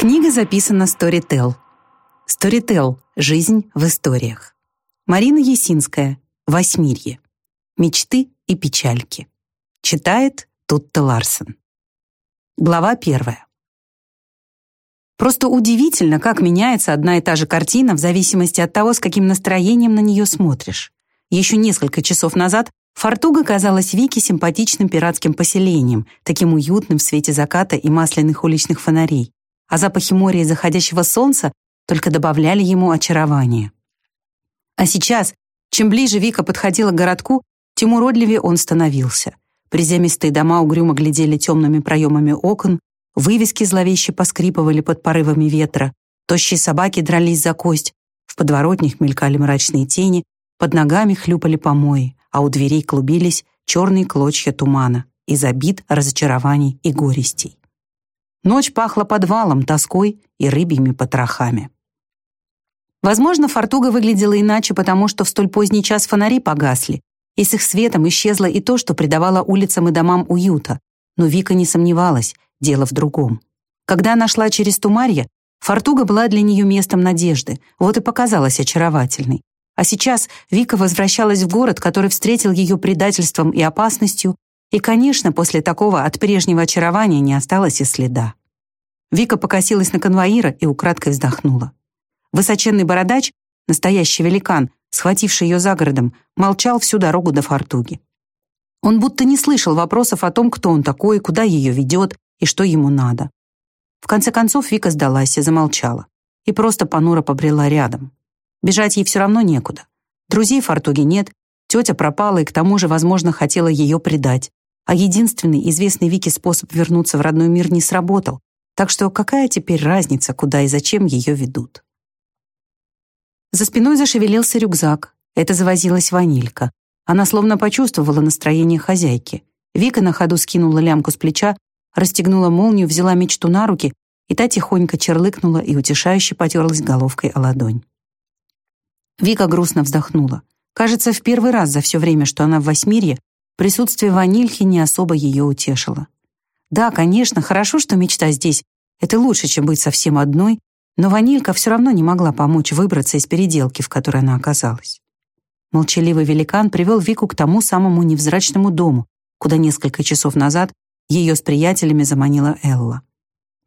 Книга записана Storytel. Storytel. Жизнь в историях. Марина Есинская. Восьмирье. Мечты и печальки. Читает Тутта Ларсен. Глава первая. Просто удивительно, как меняется одна и та же картина в зависимости от того, с каким настроением на нее смотришь. Еще несколько часов назад Фортуга казалась Вике симпатичным пиратским поселением, таким уютным в свете заката и масляных уличных фонарей а запахи моря и заходящего солнца только добавляли ему очарования. А сейчас, чем ближе Вика подходила к городку, тем уродливее он становился. Приземистые дома угрюмо глядели темными проемами окон, вывески зловеще поскрипывали под порывами ветра, тощие собаки дрались за кость, в подворотнях мелькали мрачные тени, под ногами хлюпали помои, а у дверей клубились черные клочья тумана из обид, разочарований и горестей. Ночь пахла подвалом, тоской и рыбьими потрохами. Возможно, Фортуга выглядела иначе, потому что в столь поздний час фонари погасли, и с их светом исчезло и то, что придавало улицам и домам уюта. Но Вика не сомневалась, дело в другом. Когда она шла через Тумарье, Фортуга была для нее местом надежды, вот и показалась очаровательной. А сейчас Вика возвращалась в город, который встретил ее предательством и опасностью, и, конечно, после такого от прежнего очарования не осталось и следа. Вика покосилась на конвоира и украдкой вздохнула. Высоченный бородач, настоящий великан, схвативший ее за городом, молчал всю дорогу до фортуги. Он будто не слышал вопросов о том, кто он такой, куда ее ведет и что ему надо. В конце концов Вика сдалась и замолчала, и просто понуро побрела рядом. Бежать ей все равно некуда. Друзей Фортуги нет, тетя пропала и к тому же, возможно, хотела ее предать а единственный известный Вике способ вернуться в родной мир не сработал, так что какая теперь разница, куда и зачем ее ведут? За спиной зашевелился рюкзак. Это завозилась ванилька. Она словно почувствовала настроение хозяйки. Вика на ходу скинула лямку с плеча, расстегнула молнию, взяла мечту на руки, и та тихонько черлыкнула и утешающе потерлась головкой о ладонь. Вика грустно вздохнула. Кажется, в первый раз за все время, что она в Восьмирье, Присутствие ванильки не особо ее утешило. Да, конечно, хорошо, что мечта здесь. Это лучше, чем быть совсем одной, но ванилька все равно не могла помочь выбраться из переделки, в которой она оказалась. Молчаливый великан привел Вику к тому самому невзрачному дому, куда несколько часов назад ее с приятелями заманила Элла.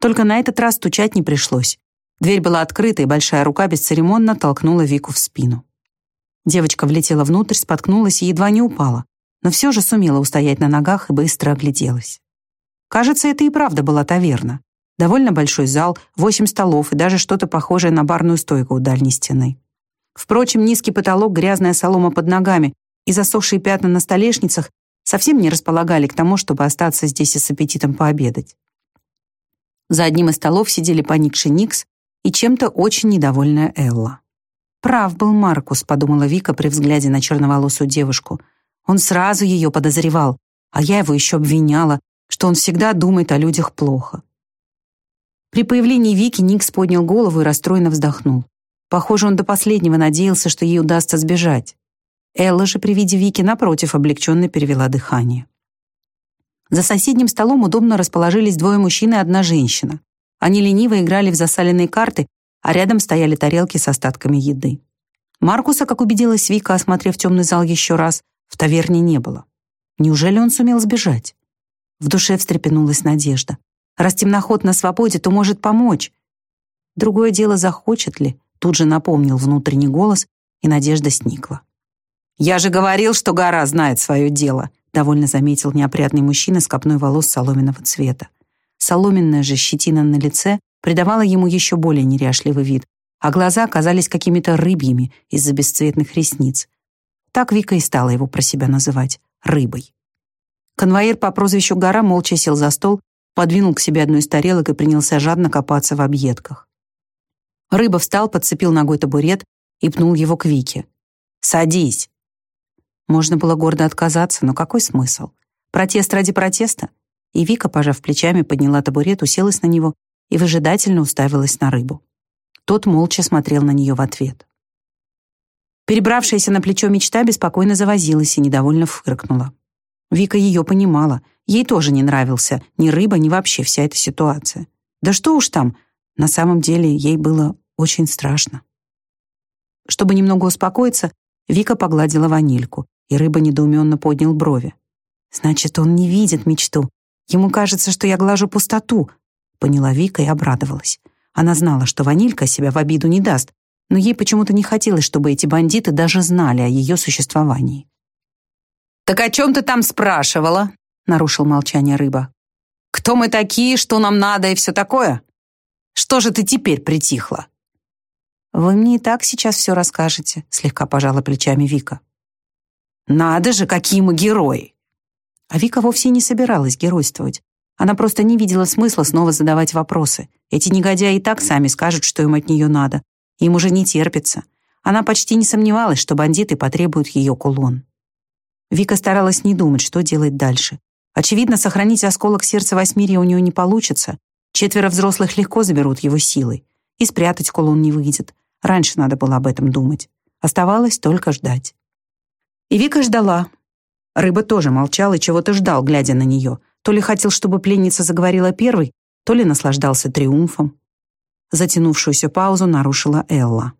Только на этот раз стучать не пришлось. Дверь была открыта, и большая рука бесцеремонно толкнула Вику в спину. Девочка влетела внутрь, споткнулась и едва не упала но все же сумела устоять на ногах и быстро огляделась. Кажется, это и правда была таверна. Довольно большой зал, восемь столов и даже что-то похожее на барную стойку у дальней стены. Впрочем, низкий потолок, грязная солома под ногами и засохшие пятна на столешницах совсем не располагали к тому, чтобы остаться здесь и с аппетитом пообедать. За одним из столов сидели поникший Никс и чем-то очень недовольная Элла. «Прав был Маркус», — подумала Вика при взгляде на черноволосую девушку — он сразу ее подозревал, а я его еще обвиняла, что он всегда думает о людях плохо. При появлении Вики Никс поднял голову и расстроенно вздохнул. Похоже, он до последнего надеялся, что ей удастся сбежать. Элла же при виде Вики, напротив, облегченно перевела дыхание. За соседним столом удобно расположились двое мужчин и одна женщина. Они лениво играли в засаленные карты, а рядом стояли тарелки с остатками еды. Маркуса, как убедилась Вика, осмотрев темный зал еще раз, в таверне не было. Неужели он сумел сбежать? В душе встрепенулась надежда. Раз темноход на свободе, то может помочь. Другое дело, захочет ли, тут же напомнил внутренний голос, и надежда сникла. «Я же говорил, что гора знает свое дело», довольно заметил неопрятный мужчина с копной волос соломенного цвета. Соломенная же щетина на лице придавала ему еще более неряшливый вид, а глаза казались какими-то рыбьими из-за бесцветных ресниц, так Вика и стала его про себя называть — рыбой. Конвоир по прозвищу Гора молча сел за стол, подвинул к себе одну из тарелок и принялся жадно копаться в объедках. Рыба встал, подцепил ногой табурет и пнул его к Вике. «Садись!» Можно было гордо отказаться, но какой смысл? Протест ради протеста? И Вика, пожав плечами, подняла табурет, уселась на него и выжидательно уставилась на рыбу. Тот молча смотрел на нее в ответ. Перебравшаяся на плечо мечта беспокойно завозилась и недовольно фыркнула. Вика ее понимала. Ей тоже не нравился ни рыба, ни вообще вся эта ситуация. Да что уж там, На самом деле ей было очень страшно. Чтобы немного успокоиться, Вика погладила ванильку, и рыба недоуменно поднял брови. «Значит, он не видит мечту. Ему кажется, что я глажу пустоту», — поняла Вика и обрадовалась. Она знала, что ванилька себя в обиду не даст, но ей почему-то не хотелось, чтобы эти бандиты даже знали о ее существовании. «Так о чем ты там спрашивала?» — нарушил молчание рыба. «Кто мы такие, что нам надо и все такое? Что же ты теперь притихла?» «Вы мне и так сейчас все расскажете», — слегка пожала плечами Вика. «Надо же, какие мы герои!» А Вика вовсе не собиралась геройствовать. Она просто не видела смысла снова задавать вопросы. Эти негодяи и так сами скажут, что им от нее надо. Им уже не терпится. Она почти не сомневалась, что бандиты потребуют ее кулон. Вика старалась не думать, что делать дальше. Очевидно, сохранить осколок сердца Восьмирия у нее не получится. Четверо взрослых легко заберут его силой. И спрятать кулон не выйдет. Раньше надо было об этом думать. Оставалось только ждать. И Вика ждала. Рыба тоже молчал и чего-то ждал, глядя на нее. То ли хотел, чтобы пленница заговорила первой, то ли наслаждался триумфом. Затянувшуюся паузу нарушила Элла.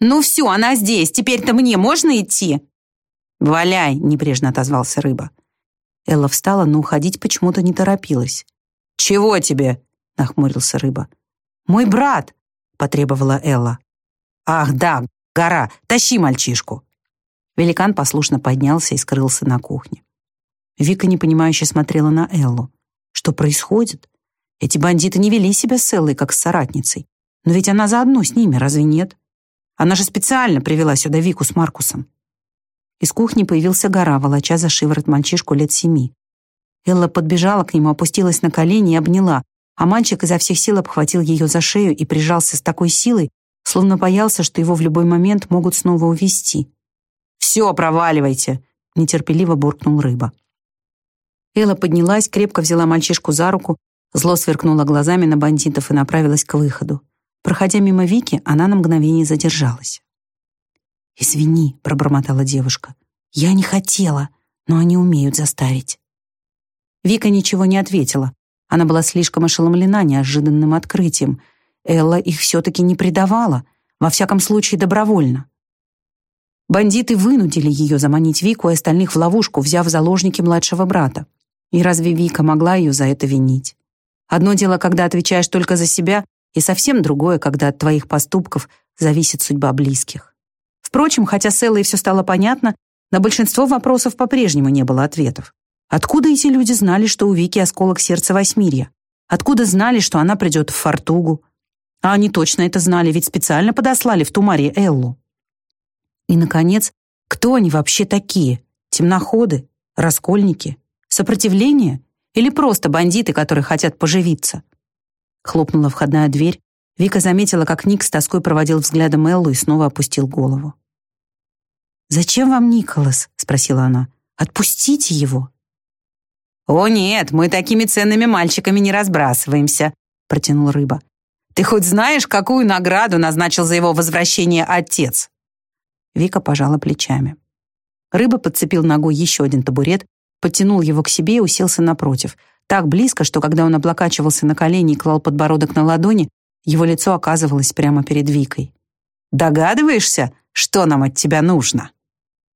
«Ну все, она здесь. Теперь-то мне можно идти?» «Валяй!» — небрежно отозвался рыба. Элла встала, но уходить почему-то не торопилась. «Чего тебе?» — нахмурился рыба. «Мой брат!» потребовала Элла. «Ах, да, гора, тащи мальчишку!» Великан послушно поднялся и скрылся на кухне. Вика непонимающе смотрела на Эллу. Что происходит? Эти бандиты не вели себя с Эллой, как с соратницей. Но ведь она заодно с ними, разве нет? Она же специально привела сюда Вику с Маркусом. Из кухни появился гора, волоча за шиворот мальчишку лет семи. Элла подбежала к нему, опустилась на колени и обняла, а мальчик изо всех сил обхватил ее за шею и прижался с такой силой, словно боялся, что его в любой момент могут снова увести. «Все, проваливайте!» — нетерпеливо буркнул рыба. Элла поднялась, крепко взяла мальчишку за руку, зло сверкнула глазами на бандитов и направилась к выходу. Проходя мимо Вики, она на мгновение задержалась. «Извини», — пробормотала девушка. «Я не хотела, но они умеют заставить». Вика ничего не ответила, она была слишком ошеломлена неожиданным открытием. Элла их все-таки не предавала, во всяком случае добровольно. Бандиты вынудили ее заманить Вику и остальных в ловушку, взяв в заложники младшего брата. И разве Вика могла ее за это винить? Одно дело, когда отвечаешь только за себя, и совсем другое, когда от твоих поступков зависит судьба близких. Впрочем, хотя с Эллой все стало понятно, на большинство вопросов по-прежнему не было ответов. Откуда эти люди знали, что у Вики осколок сердца Восьмирья? Откуда знали, что она придет в Фортугу? А они точно это знали, ведь специально подослали в Тумаре Эллу. И, наконец, кто они вообще такие? Темноходы? Раскольники? Сопротивление? Или просто бандиты, которые хотят поживиться? Хлопнула входная дверь. Вика заметила, как Ник с тоской проводил взглядом Эллу и снова опустил голову. «Зачем вам Николас?» — спросила она. «Отпустите его!» «О нет, мы такими ценными мальчиками не разбрасываемся», — протянул рыба. «Ты хоть знаешь, какую награду назначил за его возвращение отец?» Вика пожала плечами. Рыба подцепил ногой еще один табурет, подтянул его к себе и уселся напротив, так близко, что когда он облокачивался на колени и клал подбородок на ладони, его лицо оказывалось прямо перед Викой. «Догадываешься, что нам от тебя нужно?»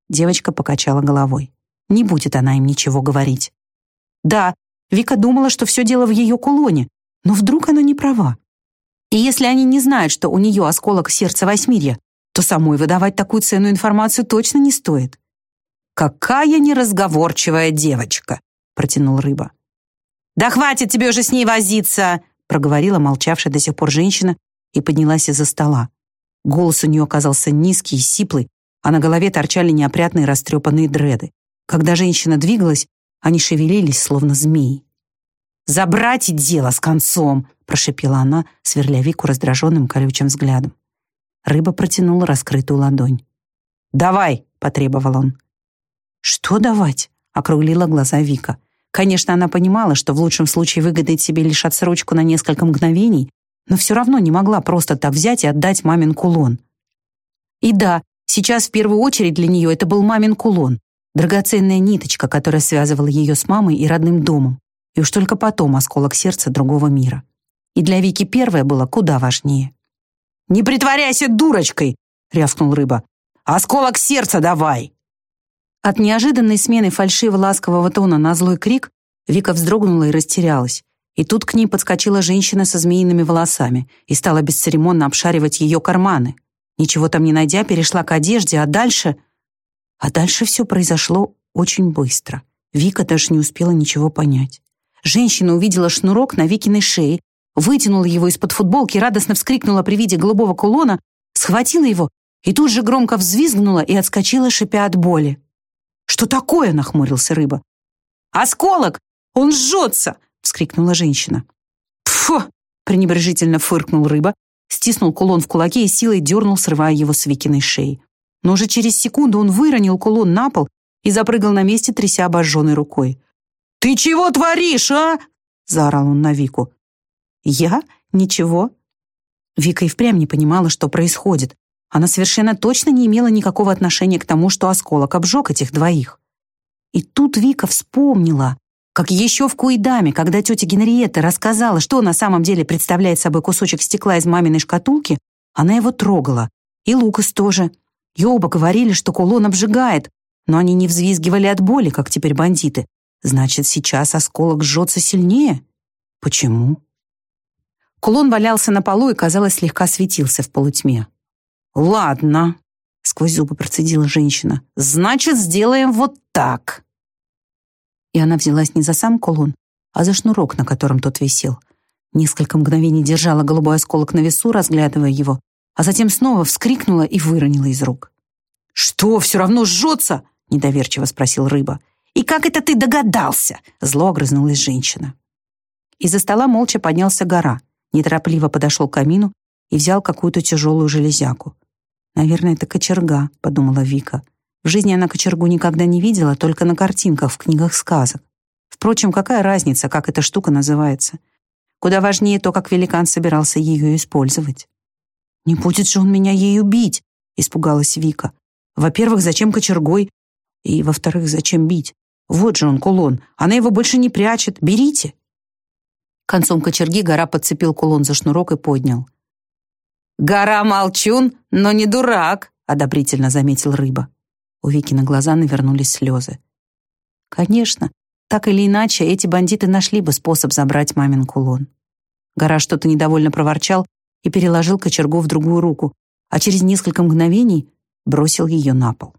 Девочка покачала головой. Не будет она им ничего говорить. Да, Вика думала, что все дело в ее кулоне, но вдруг она не права. И если они не знают, что у нее осколок сердца Восьмирья, то самой выдавать такую ценную информацию точно не стоит. «Какая неразговорчивая девочка!» — протянул рыба. «Да хватит тебе уже с ней возиться!» — проговорила молчавшая до сих пор женщина и поднялась из-за стола. Голос у нее оказался низкий и сиплый, а на голове торчали неопрятные растрепанные дреды. Когда женщина двигалась, они шевелились, словно змеи. «Забрать дело с концом!» — прошепела она, сверля Вику раздраженным колючим взглядом. Рыба протянула раскрытую ладонь. «Давай!» — потребовал он. «Что давать?» — округлила глаза Вика. Конечно, она понимала, что в лучшем случае выгодает себе лишь отсрочку на несколько мгновений, но все равно не могла просто так взять и отдать мамин кулон. И да, сейчас в первую очередь для нее это был мамин кулон, драгоценная ниточка, которая связывала ее с мамой и родным домом, и уж только потом осколок сердца другого мира. И для Вики первое было куда важнее. «Не притворяйся дурочкой!» — рявкнул рыба. «Осколок сердца давай!» От неожиданной смены фальшиво-ласкового тона на злой крик Вика вздрогнула и растерялась. И тут к ней подскочила женщина со змеиными волосами и стала бесцеремонно обшаривать ее карманы. Ничего там не найдя, перешла к одежде, а дальше... А дальше все произошло очень быстро. Вика даже не успела ничего понять. Женщина увидела шнурок на Викиной шее, вытянула его из-под футболки, радостно вскрикнула при виде голубого кулона, схватила его и тут же громко взвизгнула и отскочила, шипя от боли. «Что такое?» — нахмурился рыба. «Осколок! Он жжется!» — вскрикнула женщина. «Фу!» — пренебрежительно фыркнул рыба, стиснул кулон в кулаке и силой дернул, срывая его с Викиной шеи. Но уже через секунду он выронил кулон на пол и запрыгал на месте, тряся обожженной рукой. «Ты чего творишь, а?» — заорал он на Вику. «Я? Ничего». Вика и впрямь не понимала, что происходит. Она совершенно точно не имела никакого отношения к тому, что осколок обжег этих двоих. И тут Вика вспомнила, как еще в Куидаме, когда тетя Генриетта рассказала, что на самом деле представляет собой кусочек стекла из маминой шкатулки, она его трогала. И Лукас тоже. И оба говорили, что кулон обжигает, но они не взвизгивали от боли, как теперь бандиты. Значит, сейчас осколок жжется сильнее? Почему? Кулон валялся на полу и, казалось, слегка светился в полутьме. «Ладно», — сквозь зубы процедила женщина. «Значит, сделаем вот так» и она взялась не за сам кулон, а за шнурок, на котором тот висел. Несколько мгновений держала голубой осколок на весу, разглядывая его, а затем снова вскрикнула и выронила из рук. «Что, все равно жжется?» — недоверчиво спросил рыба. «И как это ты догадался?» — зло огрызнулась женщина. Из-за стола молча поднялся гора, неторопливо подошел к камину и взял какую-то тяжелую железяку. «Наверное, это кочерга», — подумала Вика. В жизни она кочергу никогда не видела, только на картинках в книгах сказок. Впрочем, какая разница, как эта штука называется? Куда важнее то, как великан собирался ее использовать. «Не будет же он меня ею бить!» — испугалась Вика. «Во-первых, зачем кочергой? И, во-вторых, зачем бить? Вот же он, кулон. Она его больше не прячет. Берите!» Концом кочерги гора подцепил кулон за шнурок и поднял. «Гора молчун, но не дурак», — одобрительно заметил рыба. У Вики на глаза навернулись слезы. Конечно, так или иначе, эти бандиты нашли бы способ забрать мамин кулон. Гора что-то недовольно проворчал и переложил кочергу в другую руку, а через несколько мгновений бросил ее на пол.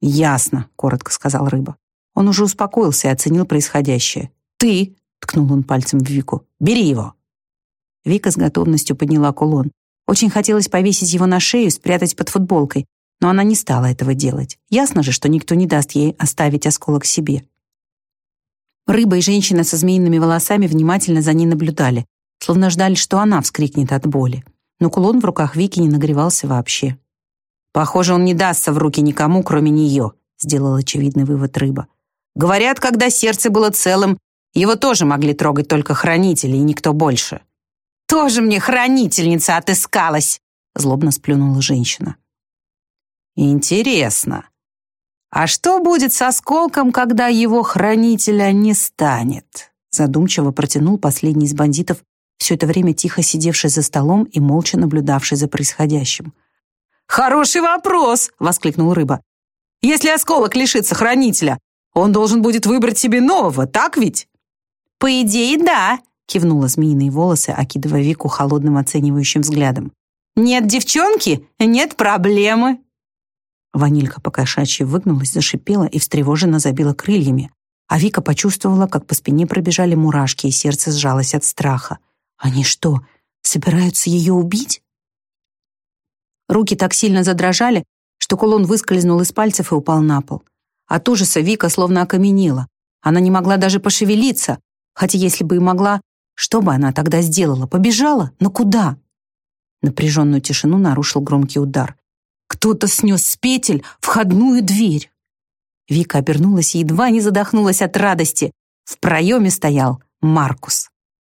«Ясно», — коротко сказал рыба. Он уже успокоился и оценил происходящее. «Ты», — ткнул он пальцем в Вику, — «бери его». Вика с готовностью подняла кулон. Очень хотелось повесить его на шею, спрятать под футболкой, но она не стала этого делать. Ясно же, что никто не даст ей оставить осколок себе. Рыба и женщина со змеиными волосами внимательно за ней наблюдали, словно ждали, что она вскрикнет от боли. Но кулон в руках Вики не нагревался вообще. «Похоже, он не дастся в руки никому, кроме нее», — сделал очевидный вывод рыба. «Говорят, когда сердце было целым, его тоже могли трогать только хранители и никто больше». «Тоже мне хранительница отыскалась!» — злобно сплюнула женщина. Интересно. А что будет с осколком, когда его хранителя не станет? Задумчиво протянул последний из бандитов, все это время тихо сидевший за столом и молча наблюдавший за происходящим. «Хороший вопрос!» — воскликнул рыба. «Если осколок лишится хранителя, он должен будет выбрать себе нового, так ведь?» «По идее, да», — кивнула змеиные волосы, окидывая Вику холодным оценивающим взглядом. «Нет девчонки, нет проблемы». Ванилька покошачьи выгнулась, зашипела и встревоженно забила крыльями, а Вика почувствовала, как по спине пробежали мурашки, и сердце сжалось от страха. Они что, собираются ее убить? Руки так сильно задрожали, что кулон выскользнул из пальцев и упал на пол. От ужаса Вика словно окаменела. Она не могла даже пошевелиться, хотя если бы и могла, что бы она тогда сделала? Побежала? Но куда? Напряженную тишину нарушил громкий удар. Кто-то снес с петель входную дверь. Вика обернулась и едва не задохнулась от радости. В проеме стоял Маркус.